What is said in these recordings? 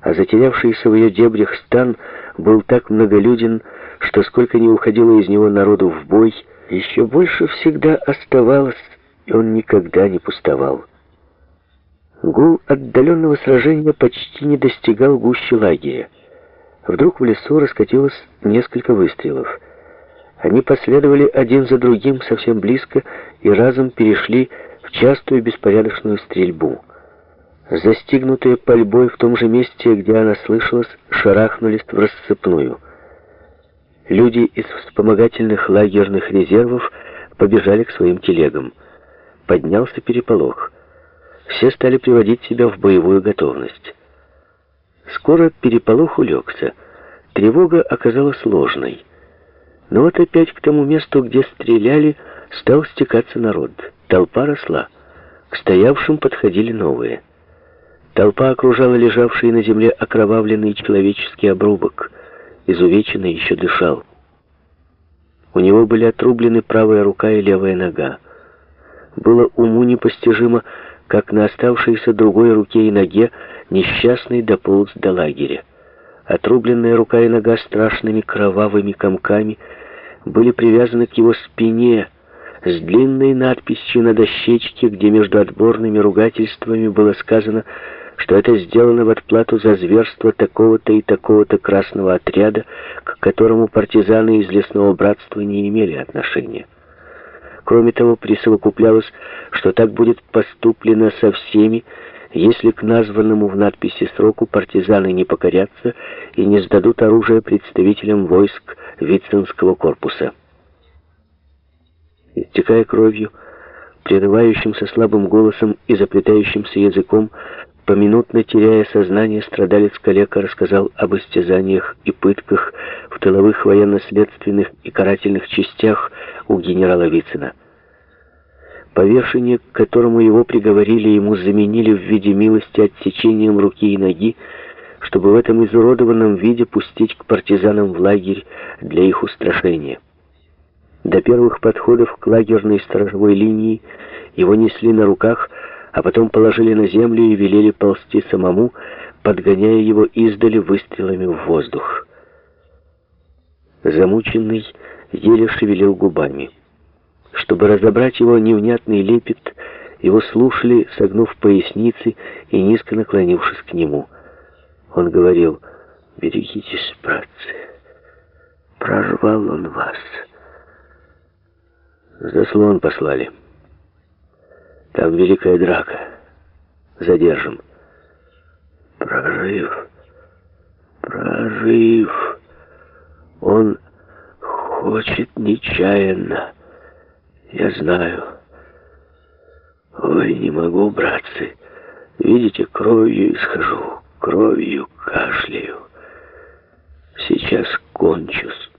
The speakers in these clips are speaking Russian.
а затерявшийся в ее дебрях стан был так многолюден, что сколько ни уходило из него народу в бой, еще больше всегда оставалось, и он никогда не пустовал. Гул отдаленного сражения почти не достигал гуще лагеря. Вдруг в лесу раскатилось несколько выстрелов. Они последовали один за другим совсем близко и разом перешли в частую беспорядочную стрельбу. Застигнутые пальбой в том же месте, где она слышалась, шарахнулись в рассыпную. Люди из вспомогательных лагерных резервов побежали к своим телегам. Поднялся переполох. Все стали приводить себя в боевую готовность. Скоро переполох улегся. Тревога оказалась ложной. Но вот опять к тому месту, где стреляли, стал стекаться народ. Толпа росла. К стоявшим подходили новые. Толпа окружала лежавший на земле окровавленный человеческий обрубок. Изувеченный еще дышал. У него были отрублены правая рука и левая нога. Было уму непостижимо, как на оставшейся другой руке и ноге несчастный дополз до лагеря. Отрубленная рука и нога страшными кровавыми комками были привязаны к его спине, с длинной надписью на дощечке, где между отборными ругательствами было сказано что это сделано в отплату за зверство такого-то и такого-то красного отряда, к которому партизаны из лесного братства не имели отношения. Кроме того, присовокуплялось, что так будет поступлено со всеми, если к названному в надписи сроку партизаны не покорятся и не сдадут оружие представителям войск Вицинского корпуса. Истекая кровью, прерывающимся слабым голосом и заплетающимся языком, Поминутно теряя сознание, страдалец-калека рассказал об истязаниях и пытках в тыловых военно-следственных и карательных частях у генерала Вицина. Повешение, к которому его приговорили, ему заменили в виде милости отсечением руки и ноги, чтобы в этом изуродованном виде пустить к партизанам в лагерь для их устрашения. До первых подходов к лагерной сторожевой линии его несли на руках, а потом положили на землю и велели ползти самому, подгоняя его издали выстрелами в воздух. Замученный еле шевелил губами. Чтобы разобрать его невнятный лепет, его слушали, согнув поясницы и низко наклонившись к нему. Он говорил, «Берегитесь, братцы, прорвал он вас». Заслон послали. Там великая драка. Задержим. Прорыв. Прорыв. Он хочет нечаянно. Я знаю. Ой, не могу, братцы. Видите, кровью исхожу, кровью кашляю. Сейчас кончусь.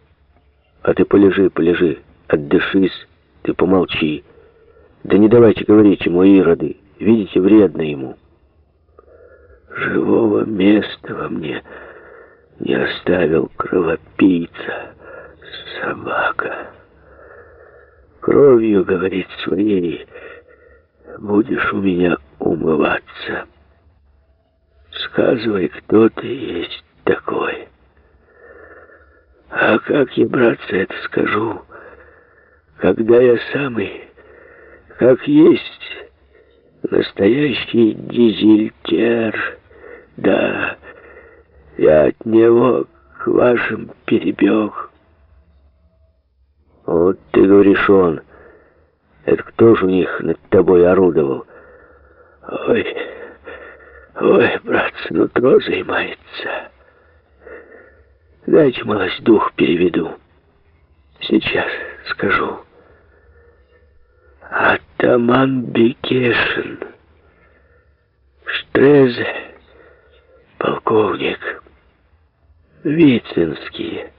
А ты полежи, полежи, отдышись, ты помолчи. Да не давайте говорить ему, ироды. Видите, вредно ему. Живого места во мне не оставил кровопийца, собака. Кровью, говорит, своей будешь у меня умываться. Сказывай, кто ты есть такой. А как я, братцы, это скажу, когда я самый как есть настоящий дизельтер. Да, я от него к вашим перебег. Вот ты говоришь он. Это кто же у них над тобой орудовал? Ой, ой, братцы, нутро займается. Дайте, малость, дух переведу. Сейчас скажу. Атаман Бекешин, Штрезе, полковник, Вицинские.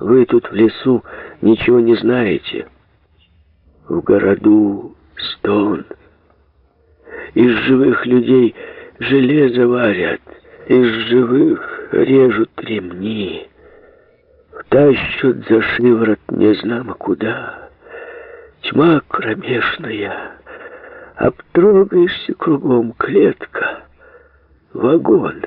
Вы тут в лесу ничего не знаете. В городу стон. Из живых людей железо варят, из живых режут ремни, втащут за шиворот незнамо куда. Тьма кромешная, обтрогаешься кругом клетка. вагон.